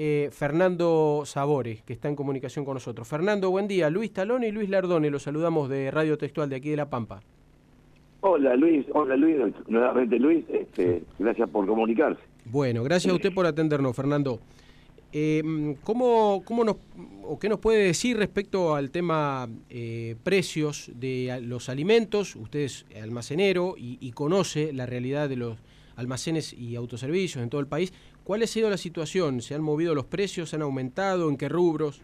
eh, Fernando Sabores, que está en comunicación con nosotros. Fernando, buen día. Luis Talón y Luis Lardone, los saludamos de Radio Textual de aquí de La Pampa. Hola Luis, hola Luis, nuevamente Luis, este, gracias por comunicarse. Bueno, gracias a usted por atendernos, Fernando. Eh, ¿cómo, ¿Cómo nos, o qué nos puede decir respecto al tema eh, precios de los alimentos? Usted es almacenero y, conoce la realidad de los almacenes y autoservicios en todo el país. ¿Cuál ha sido la situación? ¿Se han movido los precios? ¿Se han aumentado? ¿En qué rubros?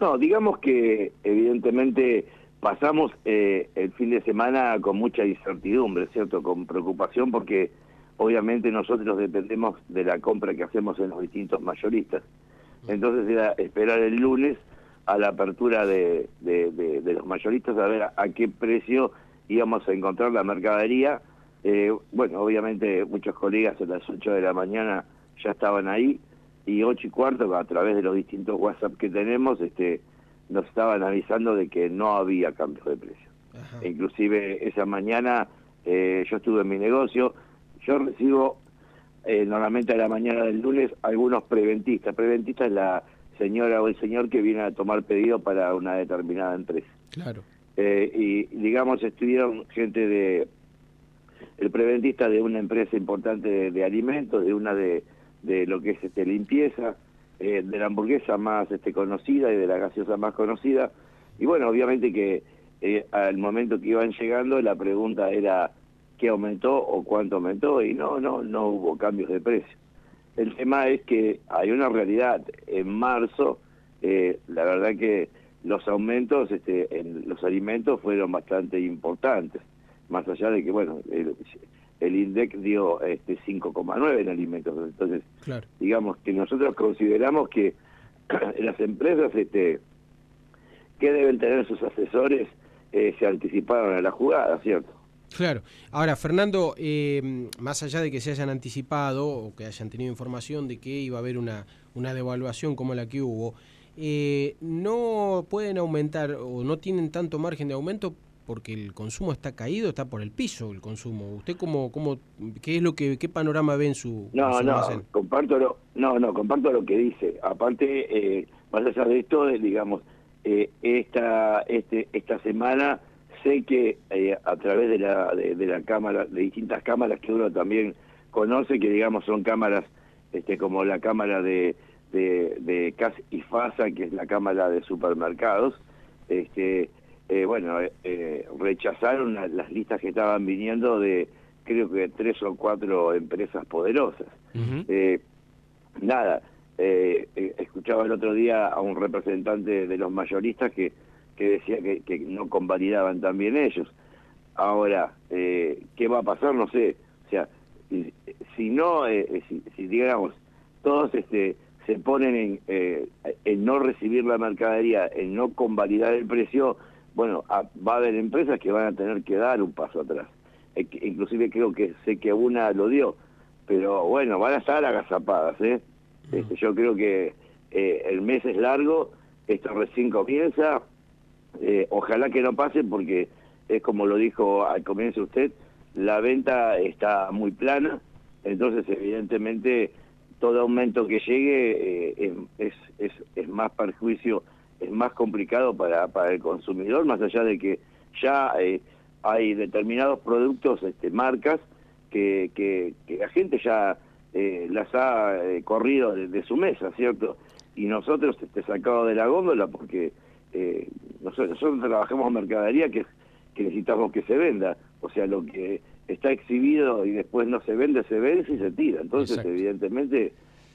No, digamos que evidentemente pasamos eh, el fin de semana con mucha incertidumbre, ¿cierto? Con preocupación porque obviamente nosotros dependemos de la compra que hacemos en los distintos mayoristas. Entonces era esperar el lunes a la apertura de, los mayoristas a ver a, qué precio íbamos a encontrar la mercadería. Eh, bueno, obviamente muchos colegas a las 8 de la mañana ya estaban ahí y 8 y cuarto a través de los distintos WhatsApp que tenemos este, nos estaban avisando de que no había cambios de precio. Inclusive esa mañana eh, yo estuve en mi negocio, yo recibo eh, normalmente a la mañana del lunes algunos preventistas. Preventista es la señora o el señor que viene a tomar pedido para una determinada empresa. Claro. Eh, y digamos, estuvieron gente de. El preventista de una empresa importante de, alimentos, de una de, de, lo que es este limpieza, eh, de la hamburguesa más este, conocida y de la gaseosa más conocida. Y bueno, obviamente que al momento que iban llegando, la pregunta era qué aumentó o cuánto aumentó y no, no, no hubo cambios de precio. El tema es que hay una realidad. En marzo, eh, la verdad que los aumentos este, en los alimentos fueron bastante importantes, más allá de que, bueno, el, el INDEC dio este 5,9 en alimentos. Entonces, digamos que nosotros consideramos que las empresas este, que deben tener sus asesores eh, se anticiparon a la jugada, ¿cierto? Claro. Ahora, Fernando, eh, más allá de que se hayan anticipado o que hayan tenido información de que iba a haber una, una devaluación como la que hubo, eh, no pueden aumentar o no tienen tanto margen de aumento porque el consumo está caído, está por el piso el consumo. ¿Usted cómo, cómo qué es lo que, qué panorama ve en su No, no, comparto lo, no, no, comparto lo que dice. Aparte, eh, más allá de esto, digamos, esta, este, esta semana sé que eh, a través de la, de, la cámara, de distintas cámaras que uno también conoce, que digamos son cámaras este, como la cámara de, de, de CAS y FASA, que es la cámara de supermercados, este, eh, bueno, eh, rechazaron las listas que estaban viniendo de creo que tres o cuatro empresas poderosas. nada, escuchaba el otro día a un representante de los mayoristas que que decía que, no convalidaban también ellos. Ahora, eh, ¿qué va a pasar? No sé. O sea, si, no, eh, eh, si, digamos, todos este, se ponen en, en no recibir la mercadería, en no convalidar el precio, bueno, va a haber empresas que van a tener que dar un paso atrás. inclusive creo que sé que una lo dio, pero bueno, van a estar agazapadas. ¿eh? Este, yo creo que el mes es largo, esto recién comienza, eh, ojalá que no pase porque es como lo dijo al comienzo usted, la venta está muy plana, entonces evidentemente todo aumento que llegue eh, es, es, es, más perjuicio, es más complicado para, para el consumidor, más allá de que ya eh, hay determinados productos, este, marcas, que, que, la gente ya las ha corrido de, de, su mesa, ¿cierto? Y nosotros este, sacado de la góndola porque eh, nosotros, nosotros trabajamos mercadería que, que necesitamos que se venda, o sea, lo que está exhibido y después no se vende, se vende y se tira. Entonces, evidentemente,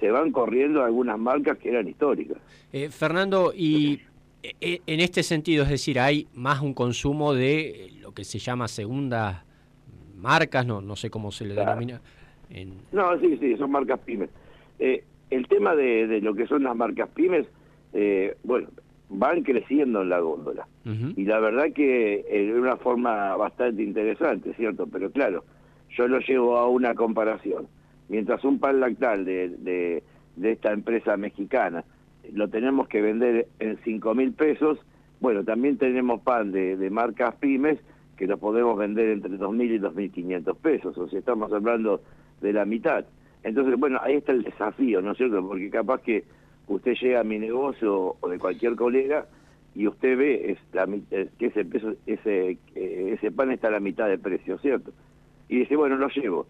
se van corriendo algunas marcas que eran históricas. Eh, Fernando, y eh, en este sentido, es decir, hay más un consumo de lo que se llama segundas marcas, no, no sé cómo se le denomina. No, sí, sí, son marcas pymes. Eh, el tema de, de, lo que son las marcas pymes, bueno, van creciendo en la góndola. Y la verdad que es una forma bastante interesante, ¿cierto? Pero claro, yo lo llevo a una comparación. Mientras un pan lactal de, de, esta empresa mexicana lo tenemos que vender en 5 mil pesos, bueno, también tenemos pan de, de marcas pymes que lo podemos vender entre 2.000 y 2.500 pesos, o sea, estamos hablando de la mitad. Entonces, bueno, ahí está el desafío, ¿no es cierto? Porque capaz que usted llega a mi negocio o de cualquier colega y usted ve es la, eh, que ese, peso, ese, eh, ese pan está a la mitad de precio, ¿cierto? Y dice, bueno, lo llevo.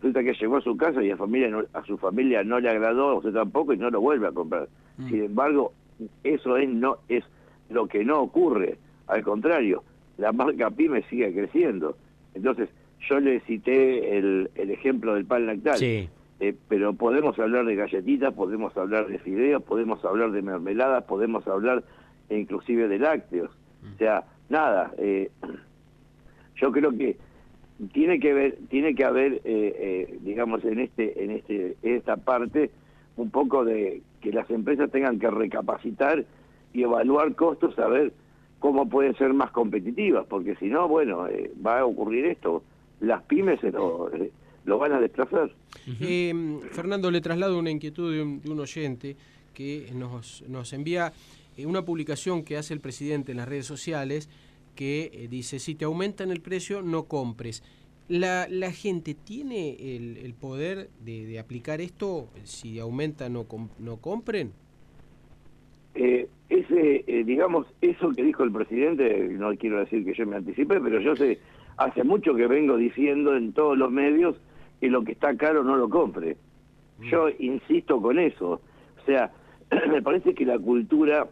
Resulta que llegó a su casa y a, familia a su familia no le agradó, a usted tampoco, y no lo vuelve a comprar. Mm. Sin embargo, eso es, no, es lo que no ocurre. Al contrario, la marca PYME sigue creciendo. Entonces, yo le cité el, el ejemplo del pan lactal. Sí. Eh, pero podemos hablar de galletitas, podemos hablar de fideos, podemos hablar de mermeladas, podemos hablar inclusive de lácteos. O sea, nada, eh, yo creo que tiene que ver, tiene que haber, eh, eh, digamos, en este, en este, en esta parte, un poco de que las empresas tengan que recapacitar y evaluar costos, a ver cómo pueden ser más competitivas, porque si no, bueno, va a ocurrir esto. Las pymes se lo, lo van a desplazar. Fernando, le traslado una inquietud de un, de un oyente que nos, nos envía eh, una publicación que hace el presidente en las redes sociales que eh, dice, si te aumentan el precio, no compres. ¿La, la gente tiene el, poder de, aplicar esto? Si aumenta, no, no compren. Eh, ese, digamos, eso que dijo el presidente, no quiero decir que yo me anticipé, pero yo sé, hace mucho que vengo diciendo en todos los medios que lo que está caro no lo compre. Yo mm. insisto con eso. O sea, me parece que la cultura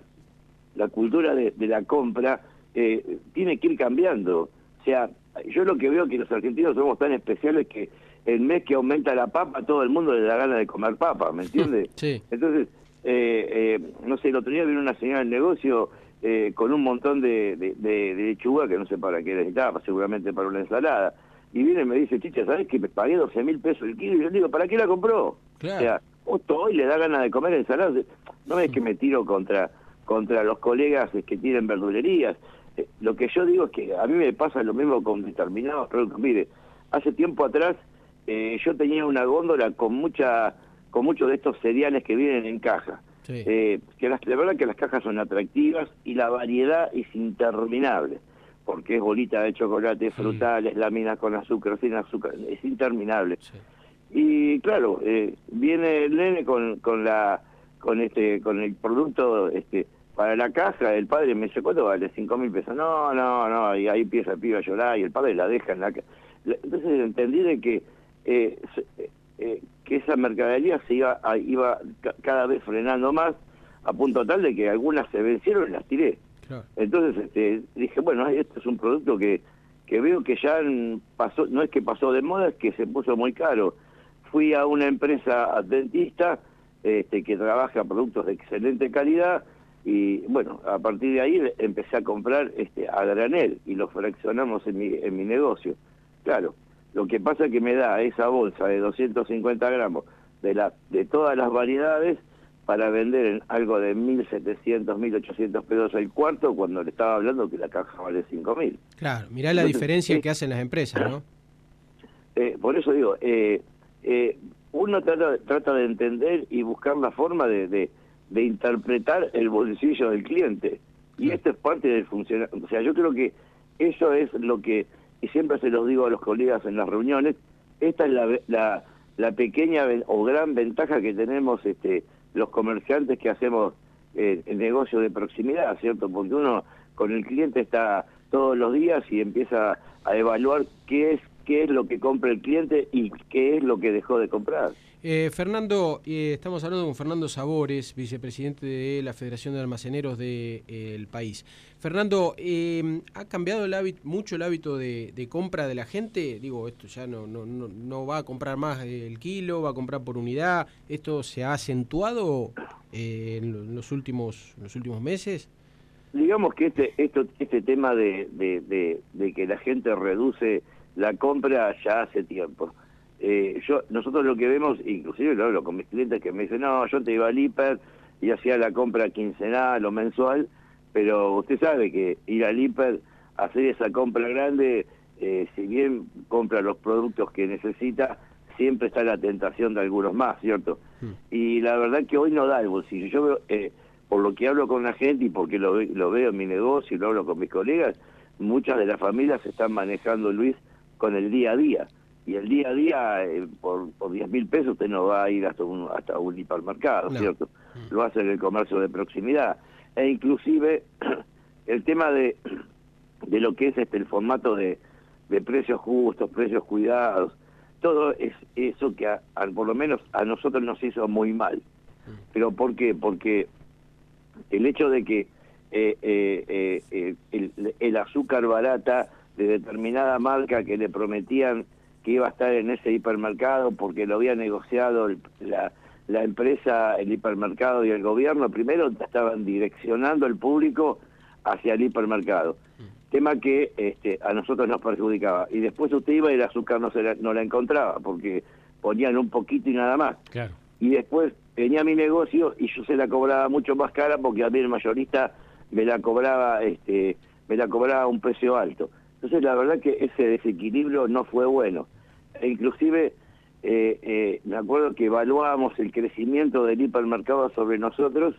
la cultura de, la compra eh, tiene que ir cambiando. O sea, yo lo que veo es que los argentinos somos tan especiales que el mes que aumenta la papa, todo el mundo le da ganas de comer papa, ¿me entiendes? Sí. Entonces, eh, eh, no sé, el otro día vino una señora del negocio con un montón de, de, lechuga que no sé para qué necesitaba, seguramente para una ensalada. Y viene y me dice, chicha, ¿sabes que me pagué 12 mil pesos el kilo? Y yo digo, ¿para qué la compró? Claro. O sea, hoy le da ganas de comer ensalada. No es que me tiro contra contra los colegas que tienen verdulerías. Eh, lo que yo digo es que a mí me pasa lo mismo con determinados productos. Mire, hace tiempo atrás eh, yo tenía una góndola con mucha con muchos de estos cereales que vienen en caja. Eh, que las, la verdad que las cajas son atractivas y la variedad es interminable, porque es bolita de chocolate, frutales, láminas con azúcar, sin azúcar, es interminable. Y claro, viene el nene con, con la con este con el producto este para la caja, el padre me dice, ¿cuánto vale? Cinco mil pesos. No, no, no, y ahí empieza el pibe a llorar y el padre la deja en la Entonces entendí de que, eh, eh, que esa mercadería se iba, iba cada vez frenando más, a punto tal de que algunas se vencieron y las tiré. Entonces este, dije, bueno, esto es un producto que, que veo que ya pasó, no es que pasó de moda, es que se puso muy caro. Fui a una empresa dentista este, que trabaja productos de excelente calidad, y bueno, a partir de ahí empecé a comprar este a granel y lo fraccionamos en mi, en mi negocio. Claro, lo que pasa es que me da esa bolsa de 250 gramos de, la, de todas las variedades para vender en algo de 1.700, 1.800 pesos el cuarto cuando le estaba hablando que la caja vale 5.000. Claro, mirá la diferencia que hacen las empresas, ¿no? Eh, por eso digo, eh, eh, uno trata, trata de entender y buscar la forma de de interpretar el bolsillo del cliente. Y esto es parte del funcionamiento. O sea, yo creo que eso es lo que, y siempre se los digo a los colegas en las reuniones, esta es la, la, la pequeña o gran ventaja que tenemos este, los comerciantes que hacemos eh, el negocio de proximidad, ¿cierto? Porque uno con el cliente está todos los días y empieza a evaluar qué es qué es lo que compra el cliente y qué es lo que dejó de comprar. Eh, Fernando, eh, estamos hablando con Fernando Sabores, vicepresidente de la Federación de Almaceneros del eh, país. Fernando, ¿ha cambiado mucho el hábito de, compra de la gente? Digo, esto ya no, no, no, va a comprar más el kilo, va a comprar por unidad. ¿Esto se ha acentuado en los últimos, los últimos meses? Digamos que este, esto, este tema de, de que la gente reduce la compra ya hace tiempo. Eh, yo Nosotros lo que vemos, inclusive lo hablo con mis clientes que me dicen, no, yo te iba al hiper y hacía la compra quincenal o mensual, pero usted sabe que ir al hiper, hacer esa compra grande, eh, si bien compra los productos que necesita, siempre está la tentación de algunos más, ¿cierto? Hmm. Y la verdad que hoy no da el bolsillo. Yo veo, eh, por lo que hablo con la gente y porque lo, lo veo en mi negocio y lo hablo con mis colegas, muchas de las familias se están manejando, Luis, con el día a día. Y el día a día, eh, por, por 10 mil pesos, usted no va a ir hasta un, hasta un hipermercado, ¿cierto? Mm. Lo hace en el comercio de proximidad. E inclusive el tema de, de lo que es este el formato de, de precios justos, precios cuidados, todo es eso que por lo menos a nosotros nos hizo muy mal. Mm. ¿Pero por qué? Porque el hecho de que eh, eh, eh, el, el azúcar barata de determinada marca que le prometían que iba a estar en ese hipermercado porque lo había negociado la, la empresa, el hipermercado y el gobierno, primero estaban direccionando el público hacia el hipermercado, mm. tema que este, a nosotros nos perjudicaba. Y después usted iba y el azúcar no, se la, no la encontraba porque ponían un poquito y nada más. Claro. Y después venía mi negocio y yo se la cobraba mucho más cara porque a mí el mayorista me la cobraba este me la cobraba a un precio alto. Entonces la verdad que ese desequilibrio no fue bueno. E inclusive eh, eh, me acuerdo que evaluábamos el crecimiento del hipermercado sobre nosotros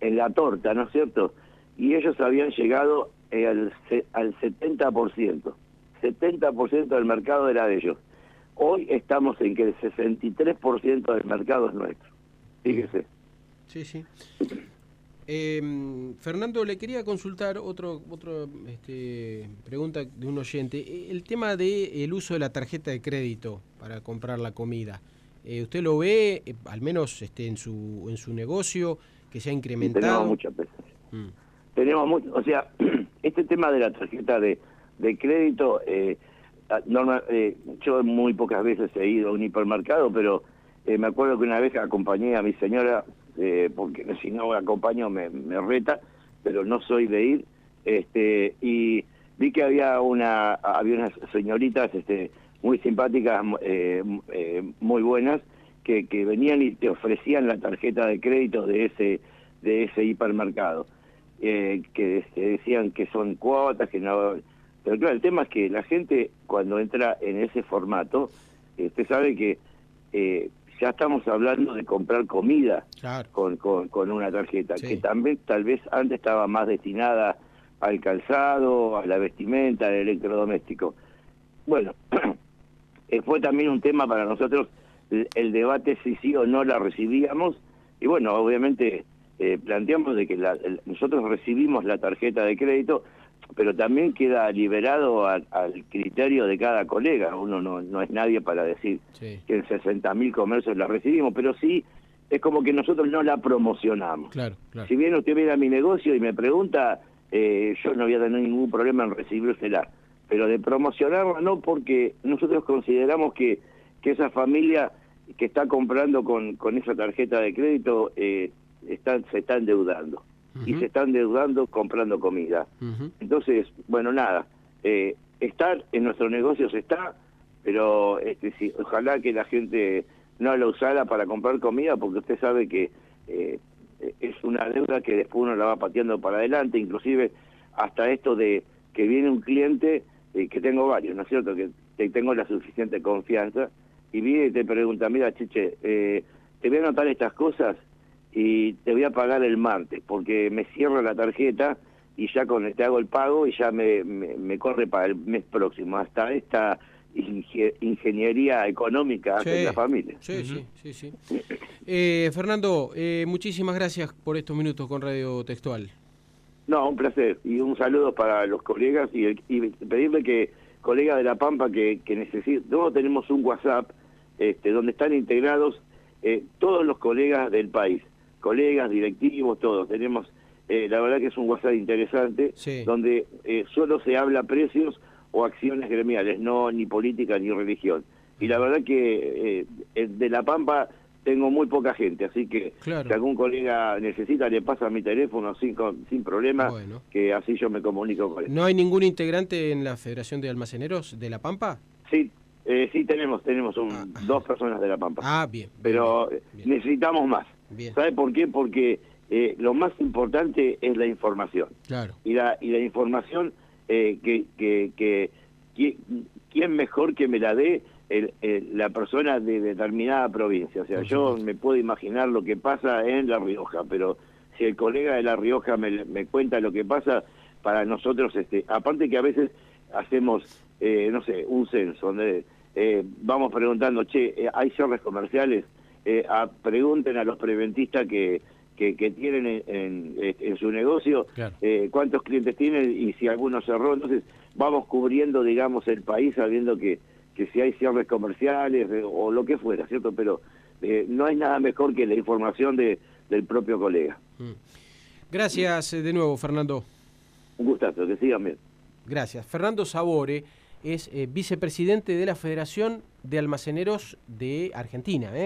en la torta, ¿no es cierto? Y ellos habían llegado eh, al, al 70%. 70% del mercado era de ellos. Hoy estamos en que el 63% del mercado es nuestro. Fíjese. Sí, sí. Eh, Fernando, le quería consultar otro, otro este, pregunta de un oyente. Eh, el tema del el uso de la tarjeta de crédito para comprar la comida. Eh, ¿Usted lo ve, eh, al menos este, en, su, en su negocio, que se ha incrementado? tenemos muchas veces. Mm. Tenemos mucho, o sea, este tema de la tarjeta de, de crédito, ah, normal, yo muy pocas veces he ido a un hipermercado, pero me acuerdo que una vez acompañé a mi señora eh, porque si no acompaño me, reta, pero no soy de ir. Este, y vi que había una había unas señoritas este, muy simpáticas, eh, eh, muy buenas, que, que venían y te ofrecían la tarjeta de crédito de ese de ese hipermercado, que decían que son cuotas, que no... Pero claro, el tema es que la gente cuando entra en ese formato, usted sabe que ya estamos hablando de comprar comida con, con, una tarjeta, que también tal vez antes estaba más destinada al calzado, a la vestimenta, al electrodoméstico. Bueno, eh, fue también un tema para nosotros el, debate si sí o no la recibíamos, y bueno, obviamente eh, planteamos de que nosotros recibimos la tarjeta de crédito, pero también queda liberado al criterio de cada colega. Uno no, no es nadie para decir que en 60.000 comercios la recibimos, pero sí es como que nosotros no la promocionamos. Claro, Si bien usted viene a mi negocio y me pregunta, eh, yo no voy a tener ningún problema en recibírsela, pero de promocionarla no, porque nosotros consideramos que, que esa familia que está comprando con, con esa tarjeta de crédito eh, está, se está endeudando y se están deudando comprando comida. Entonces, bueno, nada, eh, estar en nuestros negocios está, pero este, sí, ojalá que la gente no la usara para comprar comida, porque usted sabe que eh, es una deuda que después uno la va pateando para adelante, inclusive hasta esto de que viene un cliente, eh, que tengo varios, ¿no es cierto?, que, tengo la suficiente confianza, y viene y te pregunta, mira, Chiche, te voy a anotar estas cosas, y te voy a pagar el martes, porque me cierra la tarjeta y ya con te hago el pago y ya me, me, corre para el mes próximo. Hasta esta ingeniería económica de la familia. Sí, sí, sí. Eh, Fernando, eh, muchísimas gracias por estos minutos con Radio Textual. No, un placer. Y un saludo para los colegas y, pedirle que, colegas de La Pampa, que, que necesiten... Todos tenemos un WhatsApp este, donde están integrados eh, todos los colegas del país colegas, directivos, todos. Tenemos, eh, la verdad que es un WhatsApp interesante, donde eh, solo se habla precios o acciones gremiales, no ni política ni religión. Y la verdad que eh, de La Pampa tengo muy poca gente, así que si algún colega necesita, le pasa mi teléfono sin, sin problema, que así yo me comunico con él. ¿No hay ningún integrante en la Federación de Almaceneros de La Pampa? Sí, sí tenemos, tenemos un, ah. dos personas de La Pampa. Ah, bien. Pero necesitamos más. ¿Sabe por qué? Porque eh, lo más importante es la información. Claro. Y la, y la información eh, que, que, que, ¿quién mejor que me la dé el, la persona de determinada provincia? O sea, yo me puedo imaginar lo que pasa en La Rioja, pero si el colega de La Rioja me, me cuenta lo que pasa, para nosotros, este, aparte que a veces hacemos, eh, no sé, un censo, donde eh, vamos preguntando, che, eh, ¿hay cierres comerciales? Pregunten a los preventistas que, que, tienen en, su negocio cuántos clientes tienen y si alguno cerró. Entonces vamos cubriendo, digamos, el país sabiendo que, que si hay cierres comerciales o lo que fuera, ¿cierto? Pero no hay nada mejor que la información de, del propio colega. Mm. Gracias de nuevo, Fernando. Un gustazo, que sigan bien. Gracias. Fernando Sabore es eh, vicepresidente de la Federación de Almaceneros de Argentina. ¿eh?